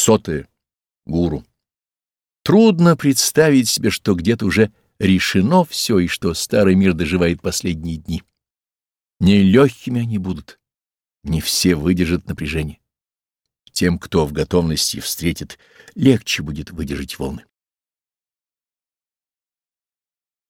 Сотое. Гуру. Трудно представить себе, что где-то уже решено все и что старый мир доживает последние дни. Нелегкими они будут. Не все выдержат напряжение. Тем, кто в готовности встретит, легче будет выдержать волны.